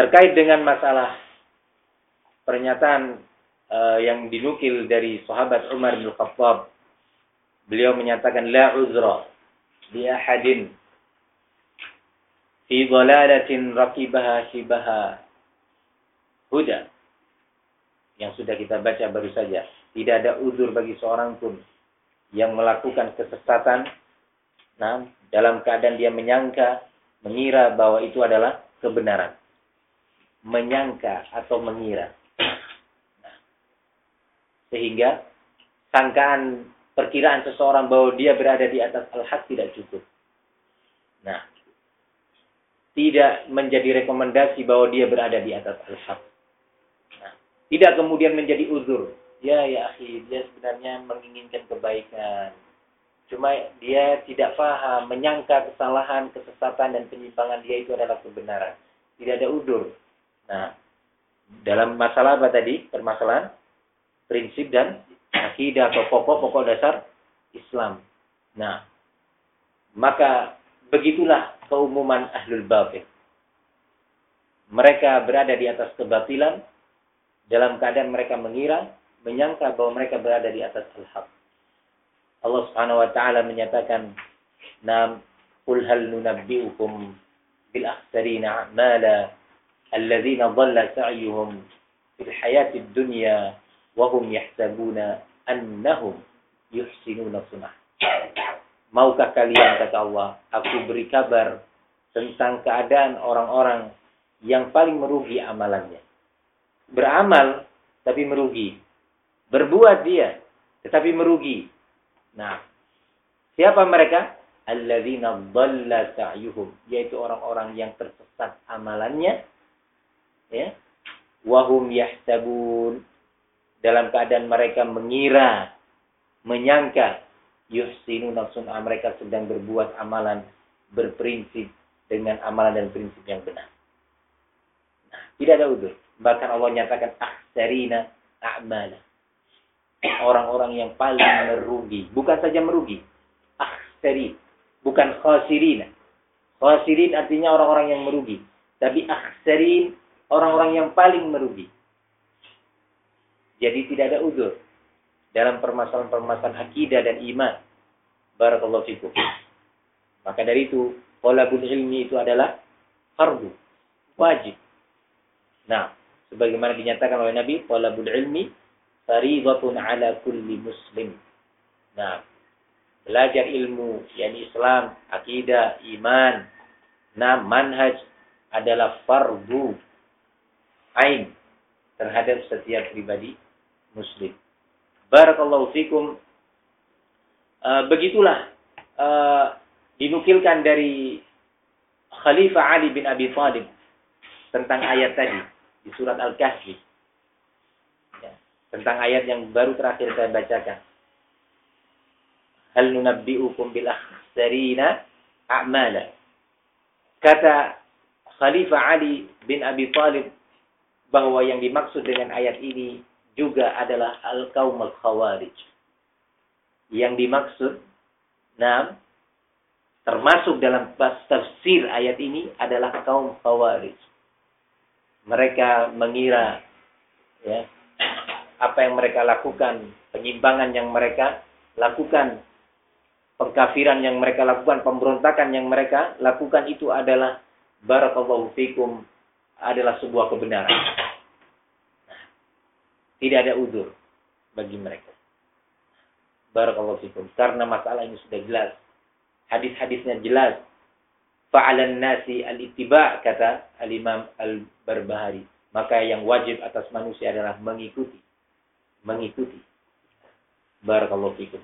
Terkait dengan masalah pernyataan uh, yang dinukil dari sahabat Umar bin Khattab, beliau menyatakan la uzra li ahadin fi dhalalatin raqibaha shibaha huda yang sudah kita baca baru saja. Tidak ada uzur bagi seorang pun yang melakukan kesesatan nah, dalam keadaan dia menyangka, mengira bahwa itu adalah kebenaran menyangka atau mengira. Nah, sehingga sangkaan perkiraan seseorang bahwa dia berada di atas al-haq tidak cukup. Nah, tidak menjadi rekomendasi bahwa dia berada di atas al-haq. Nah, tidak kemudian menjadi uzur. Ya, ya, akhi, dia sebenarnya menginginkan kebaikan. Cuma dia tidak paham, menyangka kesalahan, kesesatan, dan penyimpangan dia itu adalah kebenaran. Tidak ada uzur. Nah, dalam masalah apa tadi? Permasalahan prinsip dan akidah atau pokok-pokok dasar Islam. Nah, maka begitulah keumuman ahlul batil. Mereka berada di atas kebatilan dalam keadaan mereka mengira, menyangka bahwa mereka berada di atas al-haq. Allah Subhanahu wa taala menyatakan, "Nam qul hal nunabbi'ukum bil akhsarina a'mala الذين dhalla سعيهم في الحياة الدنيا وهم يحسبون أنهم يحسنون yuhsinuna. Maukah kalian kata Allah, aku beri kabar tentang keadaan orang-orang yang paling merugi amalannya. Beramal tapi merugi. Berbuat dia tetapi merugi. Nah, siapa mereka? Alladzina dhalla sa'yuhum, yaitu orang-orang yang tersesat amalannya ya wahum yahtabun dalam keadaan mereka mengira menyangka yuhsinu nafsun mereka sedang berbuat amalan berprinsip dengan amalan dan prinsip yang benar. Nah, tidak ada udur. Bahkan Allah nyatakan akhsarina a'mala. Orang-orang yang paling merugi. Bukan saja merugi. Akhsari. Bukan khasirina. Khasirin artinya orang-orang yang merugi. Tapi akhsarin orang-orang yang paling merugi. Jadi tidak ada uzur dalam permasalahan-permasalahan akidah dan iman. Barakallahu fikum. Maka dari itu, talabul ilmi itu adalah fardu, wajib. Nah, sebagaimana dinyatakan oleh Nabi, talabul ilmi faridatun ala kulli muslim. Nah, belajar ilmu, yakni Islam, akidah, iman, nah manhaj adalah fardu ain terhadap setiap pribadi muslim. Barakallahu fikum. Uh, begitulah uh, dinukilkan dari Khalifah Ali bin Abi Thalib tentang ayat tadi di surat Al-Kahfi. Ya, tentang ayat yang baru terakhir saya bacakan. Hal nunabbi'ukum bil akhsarina a'mala. Kata Khalifah Ali bin Abi Thalib bahwa yang dimaksud dengan ayat ini juga adalah al-kaum al-khawarij. Yang dimaksud, nah, termasuk dalam tafsir ayat ini adalah kaum khawarij. Mereka mengira ya, apa yang mereka lakukan, penyimpangan yang mereka lakukan, pengkafiran yang mereka lakukan, pemberontakan yang mereka lakukan itu adalah barakallahu fikum adalah sebuah kebenaran. Tidak ada udur bagi mereka. Barakallahu fikum. Karena masalah ini sudah jelas. Hadis-hadisnya jelas. Fa'alan nasi al-ittiba' kata al-imam al-barbahari. Maka yang wajib atas manusia adalah mengikuti. Mengikuti. Barakallahu fikum.